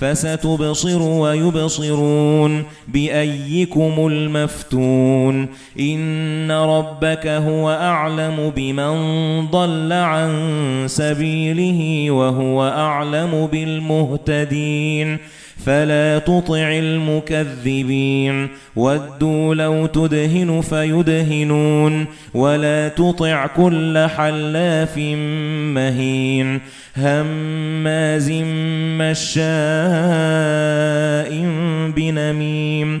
فستبصر ويبصرون بأيكم المفتون إن ربك هو أعلم بمن ضل عن سبيله وهو أعلم بالمهتدين فلا تطع المكذبين. ودوا لو تدهن فيدهنون. ولا تطع كل حلاف مهين. هماز مشاء بنميم.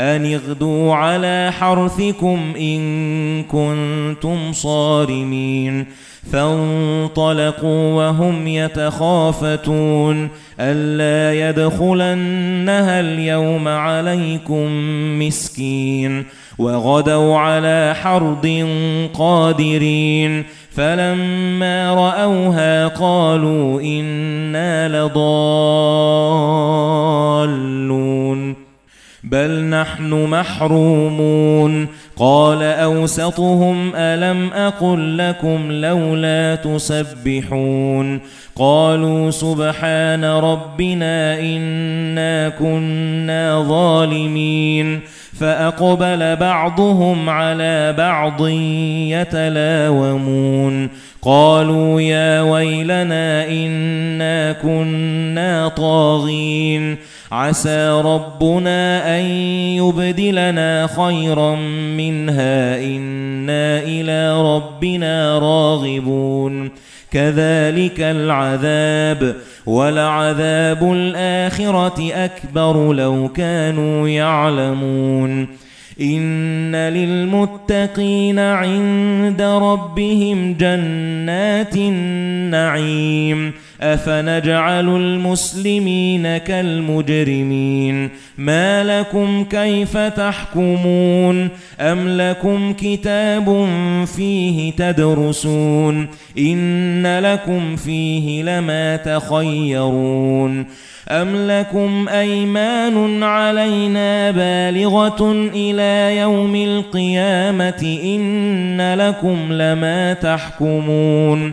أن اغدوا على حرثكم إن كنتم صارمين. فانطلقوا وهم يتخافتون. ألا يدخلنها اليوم عليكم مسكين. وغدوا على حرد قادرين. فلما رأوها قالوا إنا لضالون. بل نحن محرومون. قال أوسطهم ألم أقل لكم لولا تسبحون. قالوا سبحان ربنا إنا كنا ظالمين. فأقبل بعضهم على بعض يتلاومون. قالوا يا ويلنا إنا كنا طاغين. عسى ربنا أن يبدلنا خيرا منها إنا إلى ربنا راغبون. كذلك العذاب ولعذاب الآخرة أكبر لو كانوا يعلمون. إِنَّ لِلْمُتَّقِينَ عِندَ رَبِّهِمْ جَنَّاتِ النَّعِيمِ. أَفَنَجْعَلُ الْمُسْلِمِينَ كَالْمُجْرِمِينَ؟ مَا لَكُمْ كَيْفَ تَحْكُمُونَ؟ أَمْ لَكُمْ كِتَابٌ فِيهِ تَدْرُسُونَ؟ إِنَّ لَكُمْ فِيهِ لَمَا تَخَيَّرُونَ. أَمْ لَكُمْ أَيْمَانٌ عَلَيْنَا بَالِغَةٌ إِلَى يَوْمِ الْقِيَامَةِ؟ إِنَّ لَكُمْ لَمَا تَحْكُمُونَ.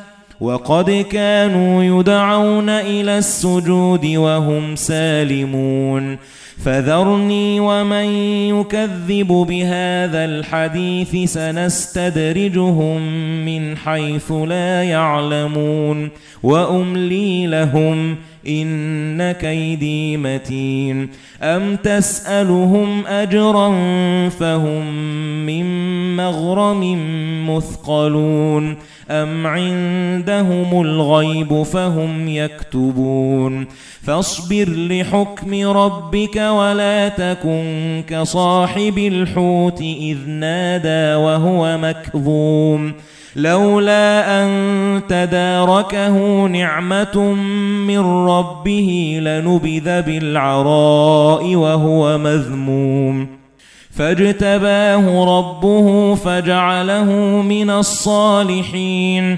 وَقَدْ كَانُوا يُدْعَوْنَ إِلَى السُّجُودِ وَهُمْ سَالِمُونَ فَذَرْنِي وَمَن يُكَذِّبُ بِهَذَا الْحَدِيثِ سَنَسْتَدْرِجُهُم مِّنْ حَيْثُ لَا يَعْلَمُونَ وَأُمْلِي لَهُمْ إِنَّ كَيْدِي مَتِينٌ أَمْ تَسْأَلُهُمْ أَجْرًا فَهُمْ مِنْ مَغْرَمٍ مُثْقَلُونَ أَمْ عِندَهُمُ الْغَيْبُ فَهُمْ يَكْتُبُونَ فَاصْبِرْ لِحُكْمِ رَبِّكَ وَلَا تَكُنْ كَصَاحِبِ الْحُوتِ إِذْ نَادَى وَهُوَ مَكْظُومٌ لولا أن تداركه نعمة من ربه لنبذ بالعراء وهو مذموم فاجتباه ربه فجعله من الصالحين